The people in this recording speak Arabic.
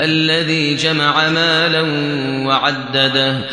الَّذِي جَمَعَ مَالًا وَعَدَّدَهُ.